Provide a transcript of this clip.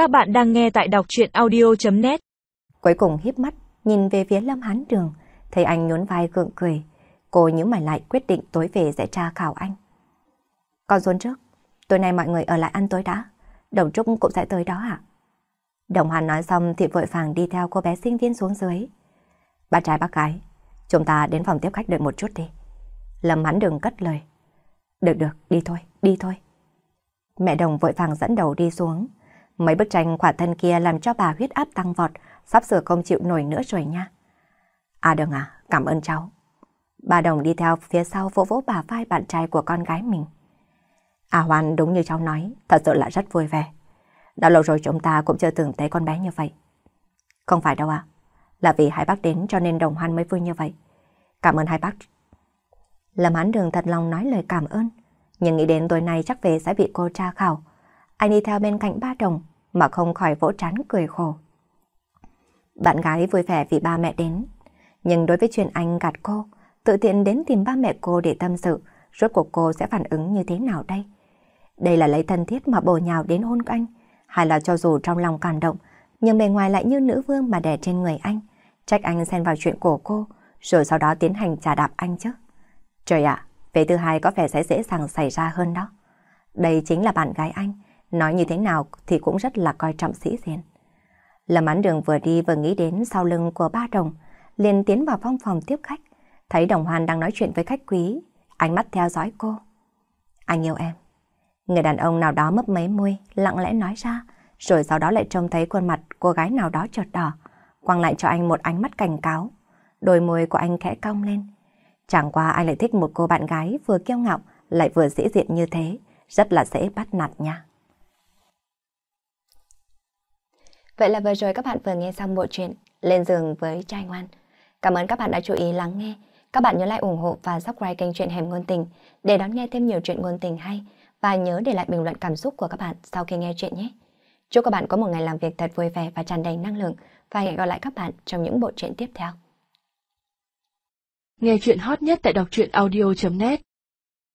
Các bạn đang nghe tại đọc chuyện audio.net Cuối cùng híp mắt, nhìn về phía Lâm Hán Đường, thấy anh nhún vai gượng cười. Cô nhớ mày lại quyết định tối về sẽ tra khảo anh. Con xuống trước, tối nay mọi người ở lại ăn tối đã. Đồng Trúc cũng sẽ tới đó ạ. Đồng Hoàn nói xong thì vội vàng đi theo cô bé sinh viên xuống dưới. Bạn trai bác gái, chúng ta đến phòng tiếp khách đợi một chút đi. Lâm Hán Đường cất lời. Được được, đi thôi, đi thôi. Mẹ Đồng vội vàng dẫn đầu đi xuống. Mấy bức tranh khỏa thân kia làm cho bà huyết áp tăng vọt, sắp sửa không chịu nổi nữa rồi nha. À đừng à, cảm ơn cháu. Bà Đồng đi theo phía sau vỗ vỗ bà vai bạn trai của con gái mình. À Hoan đúng như cháu nói, thật sự là rất vui vẻ. Đã lâu rồi chúng ta cũng chưa từng thấy con bé như vậy. Không phải đâu ạ, là vì hai bác đến cho nên Đồng Hoan mới vui như vậy. Cảm ơn hai bác. Lâm Hán Đường thật lòng nói lời cảm ơn, nhưng nghĩ đến tối nay chắc về sẽ bị cô tra khảo. Anh đi theo bên cạnh ba Đồng mà không khỏi vỗ trán cười khổ. Bạn gái vui vẻ vì ba mẹ đến, nhưng đối với chuyện anh gạt cô, tự tiện đến tìm ba mẹ cô để tâm sự, rốt cuộc cô sẽ phản ứng như thế nào đây? Đây là lấy thân thiết mà bồ nhào đến hôn anh, hay là cho dù trong lòng cảm động, nhưng bề ngoài lại như nữ vương mà đè trên người anh, trách anh xen vào chuyện của cô, rồi sau đó tiến hành trả đạp anh chứ. Trời ạ, về thứ hai có vẻ sẽ dễ dàng xảy ra hơn đó. Đây chính là bạn gái anh, nói như thế nào thì cũng rất là coi trọng sĩ diện. Lâm án đường vừa đi vừa nghĩ đến sau lưng của ba đồng, liền tiến vào phòng phòng tiếp khách, thấy đồng hoan đang nói chuyện với khách quý, ánh mắt theo dõi cô. Anh yêu em. Người đàn ông nào đó mấp mấy môi, lặng lẽ nói ra, rồi sau đó lại trông thấy khuôn mặt cô gái nào đó chợt đỏ, quăng lại cho anh một ánh mắt cảnh cáo. Đôi môi của anh khẽ cong lên. Chẳng qua anh lại thích một cô bạn gái vừa kiêu ngạo lại vừa dễ diện như thế, rất là dễ bắt nạt nha. Vậy là vừa rồi các bạn vừa nghe xong bộ truyện Lên giường với trai ngoan. Cảm ơn các bạn đã chú ý lắng nghe. Các bạn nhớ like, ủng hộ và subscribe kênh truyện Hẻm Ngôn Tình để đón nghe thêm nhiều chuyện ngôn tình hay và nhớ để lại bình luận cảm xúc của các bạn sau khi nghe chuyện nhé. Chúc các bạn có một ngày làm việc thật vui vẻ và tràn đầy năng lượng và hẹn gặp lại các bạn trong những bộ truyện tiếp theo. Nghe chuyện hot nhất tại đọc truyện audio.net